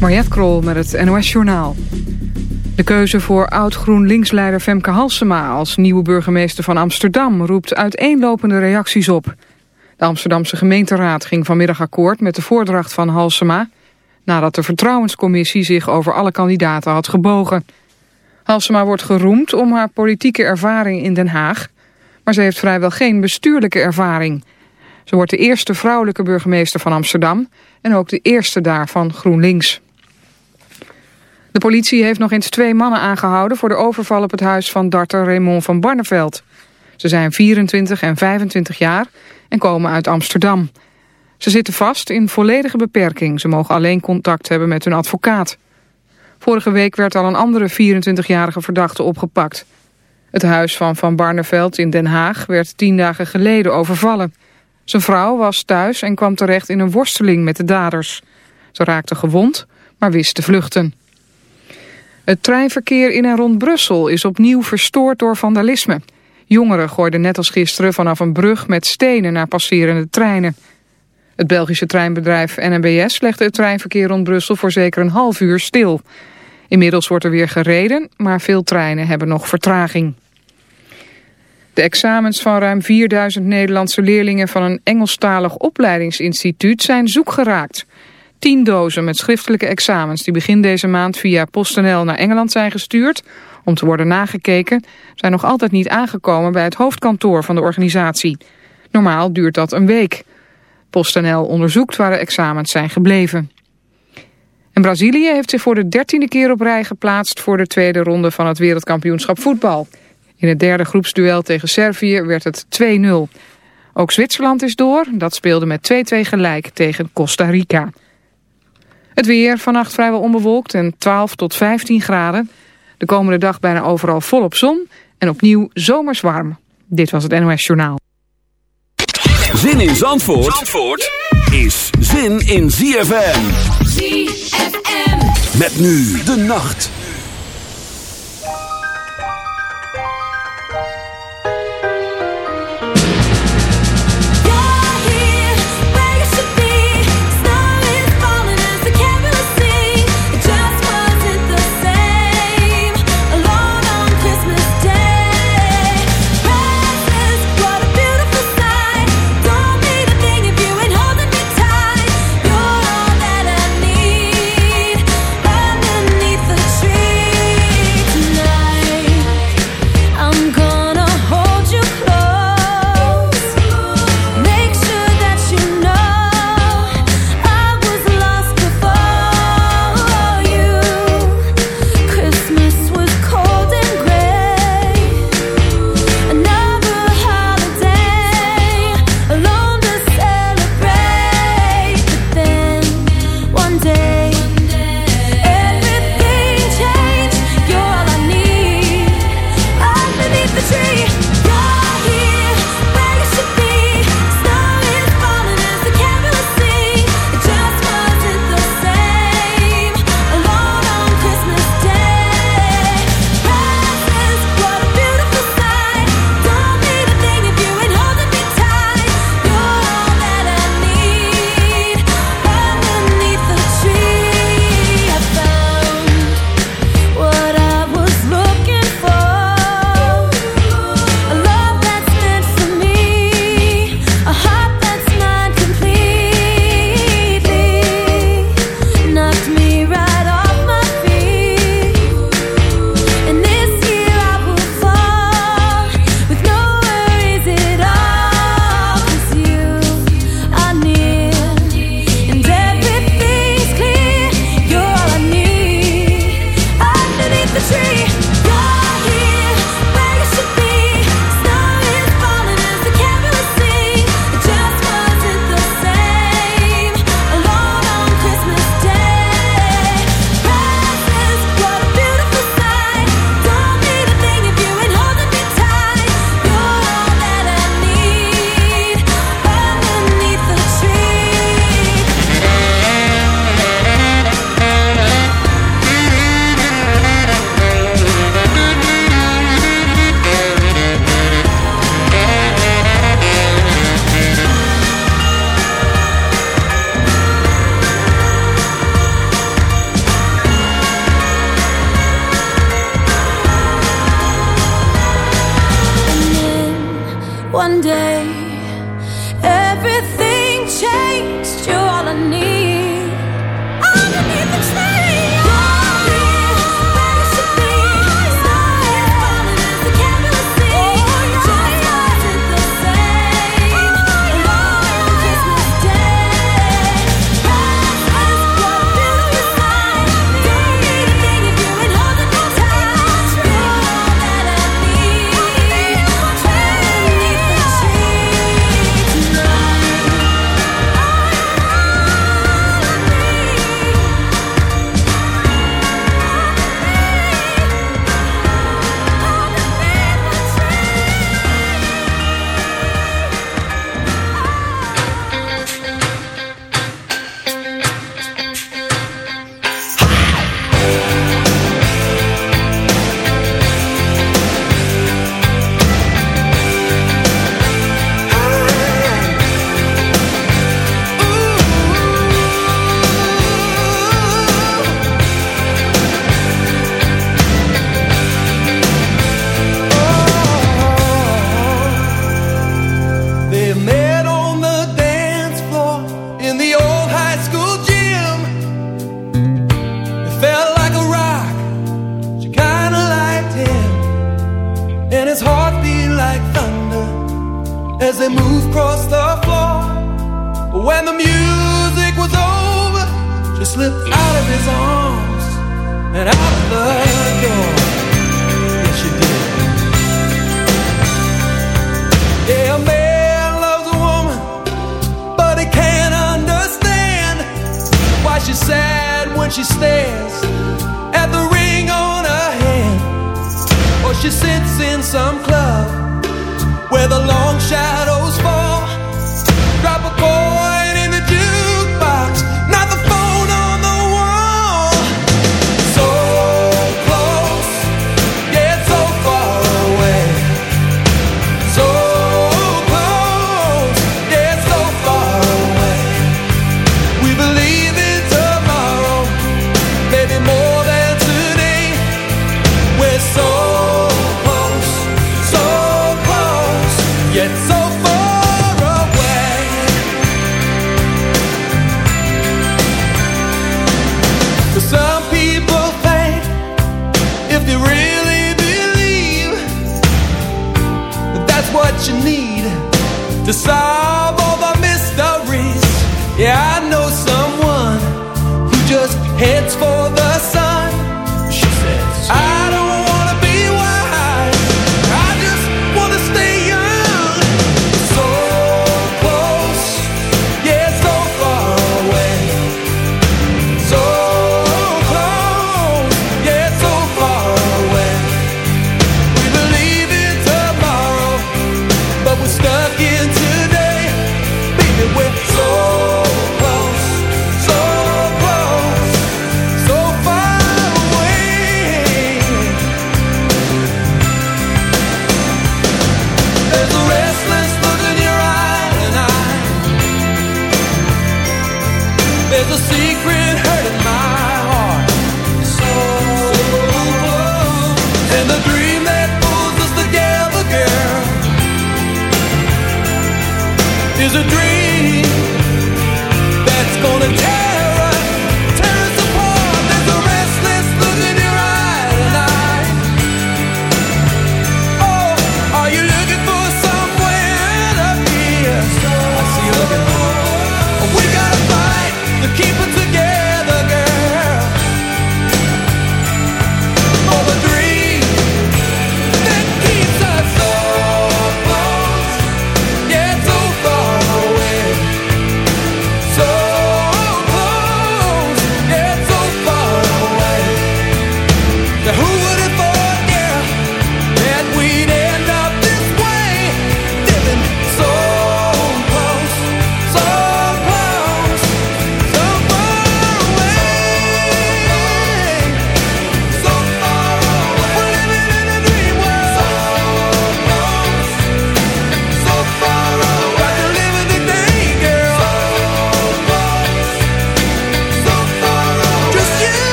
Mariette Krol met het NOS Journaal. De keuze voor oud-GroenLinks-leider Femke Halsema... als nieuwe burgemeester van Amsterdam roept uiteenlopende reacties op. De Amsterdamse gemeenteraad ging vanmiddag akkoord met de voordracht van Halsema... nadat de vertrouwenscommissie zich over alle kandidaten had gebogen. Halsema wordt geroemd om haar politieke ervaring in Den Haag... maar ze heeft vrijwel geen bestuurlijke ervaring... Ze wordt de eerste vrouwelijke burgemeester van Amsterdam en ook de eerste daar van GroenLinks. De politie heeft nog eens twee mannen aangehouden voor de overval op het huis van darter Raymond van Barneveld. Ze zijn 24 en 25 jaar en komen uit Amsterdam. Ze zitten vast in volledige beperking. Ze mogen alleen contact hebben met hun advocaat. Vorige week werd al een andere 24-jarige verdachte opgepakt. Het huis van Van Barneveld in Den Haag werd tien dagen geleden overvallen. Zijn vrouw was thuis en kwam terecht in een worsteling met de daders. Ze raakte gewond, maar wist te vluchten. Het treinverkeer in en rond Brussel is opnieuw verstoord door vandalisme. Jongeren gooiden net als gisteren vanaf een brug met stenen naar passerende treinen. Het Belgische treinbedrijf NMBS legde het treinverkeer rond Brussel voor zeker een half uur stil. Inmiddels wordt er weer gereden, maar veel treinen hebben nog vertraging. De examens van ruim 4000 Nederlandse leerlingen van een Engelstalig opleidingsinstituut zijn zoek geraakt. Tien dozen met schriftelijke examens die begin deze maand via PostNL naar Engeland zijn gestuurd om te worden nagekeken, zijn nog altijd niet aangekomen bij het hoofdkantoor van de organisatie. Normaal duurt dat een week. PostNL onderzoekt waar de examens zijn gebleven. En Brazilië heeft zich voor de dertiende keer op rij geplaatst voor de tweede ronde van het wereldkampioenschap voetbal. In het derde groepsduel tegen Servië werd het 2-0. Ook Zwitserland is door. Dat speelde met 2-2 gelijk tegen Costa Rica. Het weer vannacht vrijwel onbewolkt en 12 tot 15 graden. De komende dag bijna overal volop zon en opnieuw zomers warm. Dit was het NOS Journaal. Zin in Zandvoort, Zandvoort is zin in ZFM. ZFM. Met nu de nacht.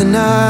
The night.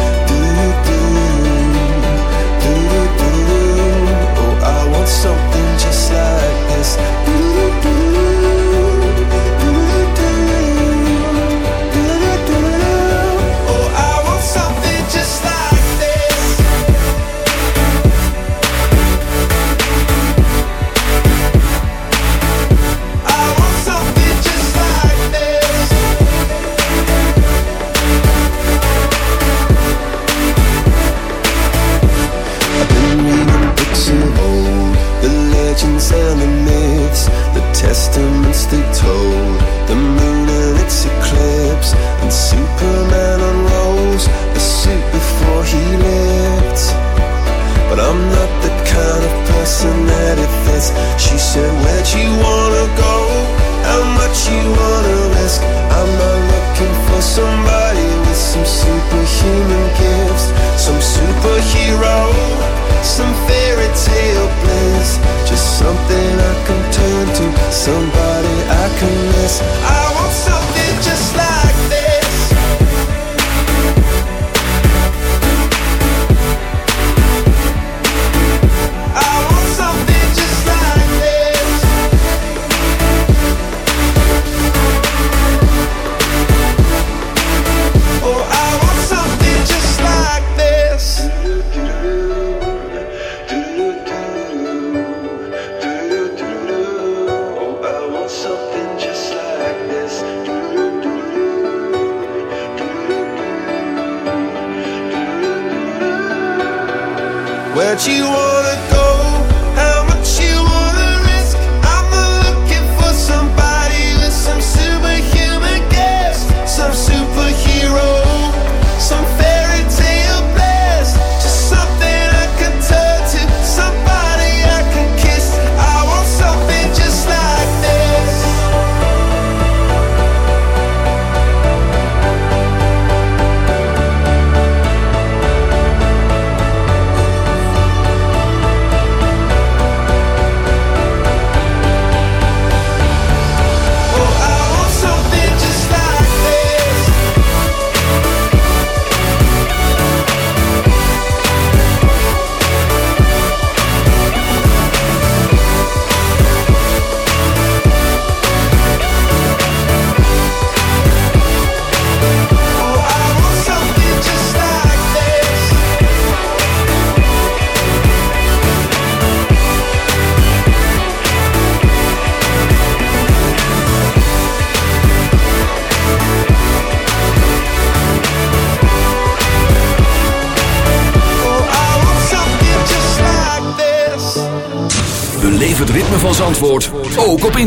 want something just like this.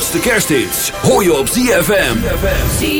kersthits hoor je op ZFM. ZFM.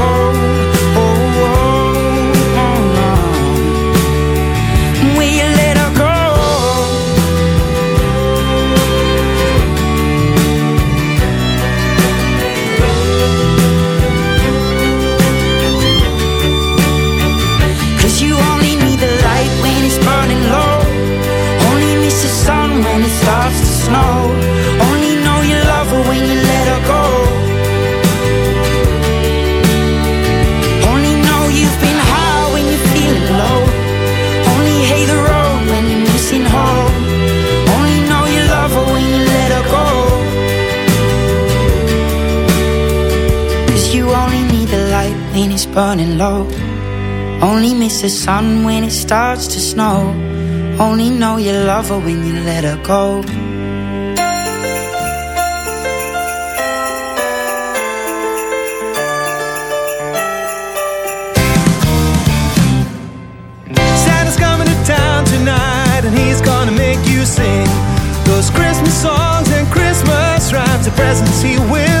The sun when it starts to snow. Only know you love her when you let her go. Santa's coming to town tonight and he's gonna make you sing those Christmas songs and Christmas rhymes. The presents he will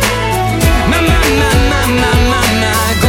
My, my, my, my, my,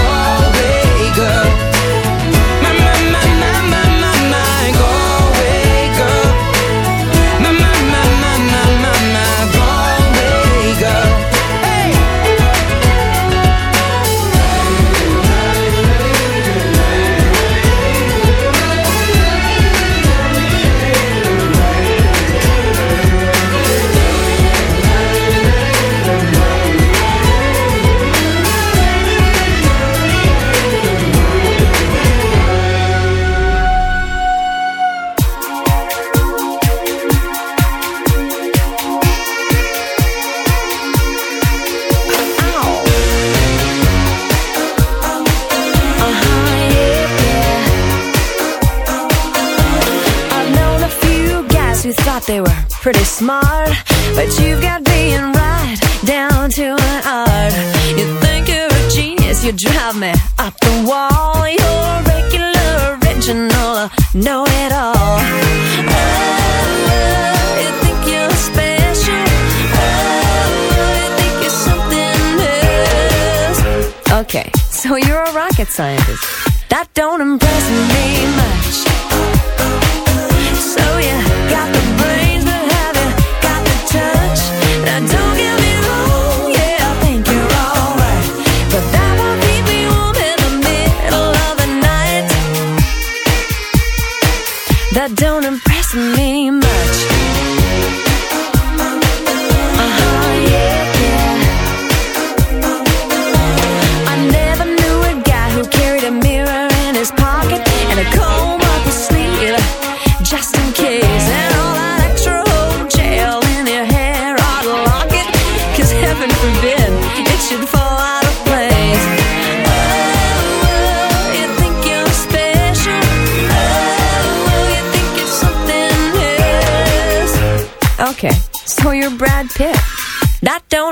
That don't